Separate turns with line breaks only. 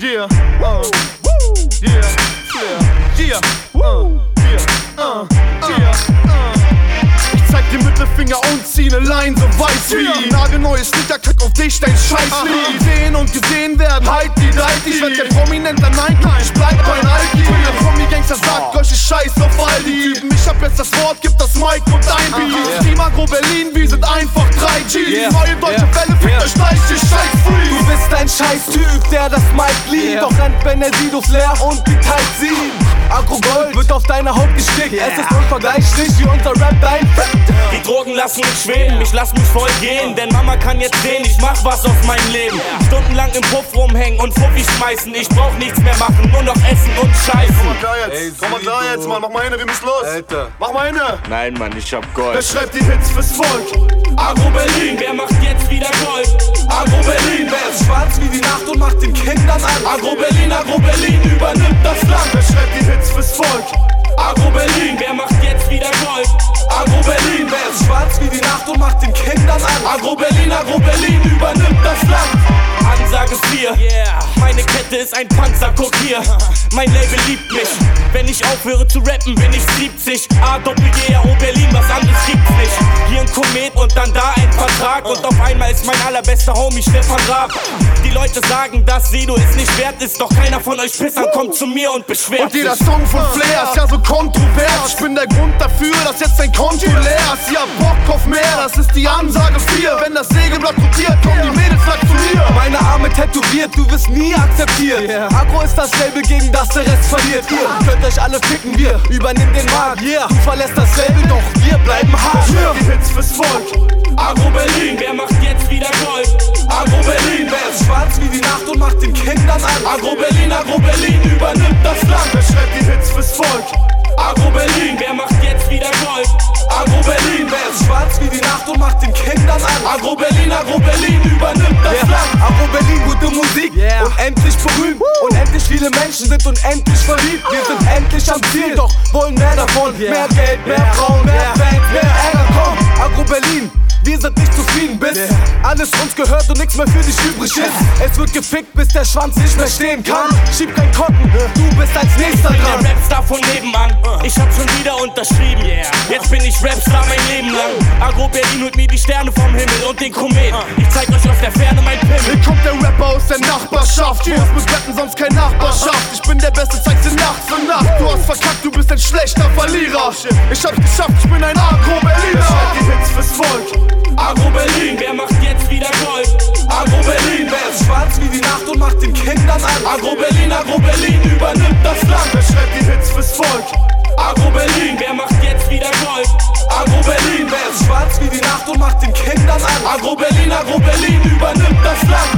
Yeah, uh, yeah, yeah, yeah, uh, yeah, uh, yeah, uh. Ich zeig den Mittelfinger und zieh ne Line so weiß wie Nagelneue Sneaker, kack auf dich, dein Scheiß lieb Sehen und gesehen werden, halt die Deit Ich werd kein Prominenter, nein, ich bleib bei Nike. Wenn der Promi-Gangster sagt, Gott, ich scheiß auf all die Typen. Ich hab jetzt das Wort, gib das Mic und ein Beat. Team Agro Berlin, wir sind einfach 3G Die neue deutsche Welle, fickt die scheiß Free
Du bist ein Scheiß-Typ, der das Mic liebt. Doch rennt Benedito Flair und die Tight 7. Agro Gold wird auf deine Haut gestickt. Es ist unvergleichlich wie unser Rap dein Fit.
Die Drogen lassen mich schweben, ich lass mich voll gehen. Denn Mama kann jetzt sehen, ich mach was aus meinem Leben. Stundenlang im Puff rumhängen und Fuffi schmeißen. Ich brauch nichts mehr machen, nur noch essen und scheißen.
klar jetzt, komm mal klar jetzt, Mann, mach mal hin, wir müssen los
Alter.
Mach mal hin
Nein, Mann, ich hab
Wer
Gold.
schreibt die Hits fürs Volk?
Agro Berlin, wer macht jetzt wieder Gold? Agro Berlin,
Wer ist schwarz wie die Nacht und macht den Kindern Angst?
Agro Berlin, Agro Berlin übernimmt das Land.
Wer schreibt die Hits fürs Volk?
Agro Berlin, wer macht jetzt wieder Gold? Agro Berlin,
Wer ist schwarz wie die Nacht und macht den Kindern Angst?
Agro Berlin, Agro Berlin übernimmt das Land. Ansage 4, meine Kette ist ein Panzer, guck hier. Mein Label liebt mich. Wenn ich aufhöre zu rappen, bin ich 70. A, Doppel G, O Berlin, was anderes. Hier ein Komet und dann da ein Vertrag. Und auf einmal ist mein allerbester Homie Stefan Raab. Die Leute sagen, dass Sido es nicht wert ist. Doch keiner von euch Pissern kommt zu mir und beschwert
Und jeder. Song von Flair ist ja so kontrovers. Ich bin der Grund dafür, dass jetzt dein Konto leer ist. Ja, Bock auf mehr, das ist die Ansage 4. Wenn das Segelblatt rotiert, kommen die Mädels
Meine Arme tätowiert, du wirst nie akzeptiert. Agro ist das Label, gegen das der Rest verliert. Ihr könnt euch alle ficken, wir übernehmen den Markt. Du verlässt das Label, doch wir bleiben hart.
Die Hits fürs Volk.
Agro Berlin, wer macht jetzt wieder Gold? Agro Berlin,
Wer ist schwarz wie die Nacht und macht den Kindern Angst?
Agro Berlin, Agro Berlin
endlich berühmt. Unendlich viele Menschen sind unendlich verliebt. Wir sind endlich am Ziel, doch wollen mehr davon. Mehr Geld, mehr Frauen, mehr Fans, mehr Ärger. Komm, Agro Berlin. Wir sind nicht zufrieden, bis alles uns gehört und nichts mehr für dich übrig ist. Es wird gefickt, bis der Schwanz nicht mehr stehen kann. Schieb kein Kotten, du bist als nächster
Der
dran.
Rapstar von nebenan, ich hab schon wieder unterschrieben. Jetzt bin ich Rapstar mein Leben lang. Agro Berlin holt mir die Sterne vom Himmel und den Komet. Ich zeig euch aus der Ferne mein
Nachbarschaft. Du hast mit Rappen sonst keine Nachbarschaft. Ich bin der Beste, zeig's dir Nacht für Nacht. Du hast verkackt, du bist ein schlechter Verlierer. Ich hab's geschafft, ich bin ein Agro-Berliner. Die Hits fürs Volk.
Agro Berlin, wer macht jetzt wieder Gold? Agro Berlin,
Wer ist schwarz wie die Nacht und macht den Kindern Angst?
Agro Berlin, Agro Berlin übernimmt das Land.
Wer schreibt die Hits fürs Volk?
Agro Berlin, wer macht jetzt wieder Gold? Agro Berlin,
Wer ist schwarz wie die Nacht und macht den Kindern Angst?
Agro Berlin, Agro Berlin übernimmt das Land.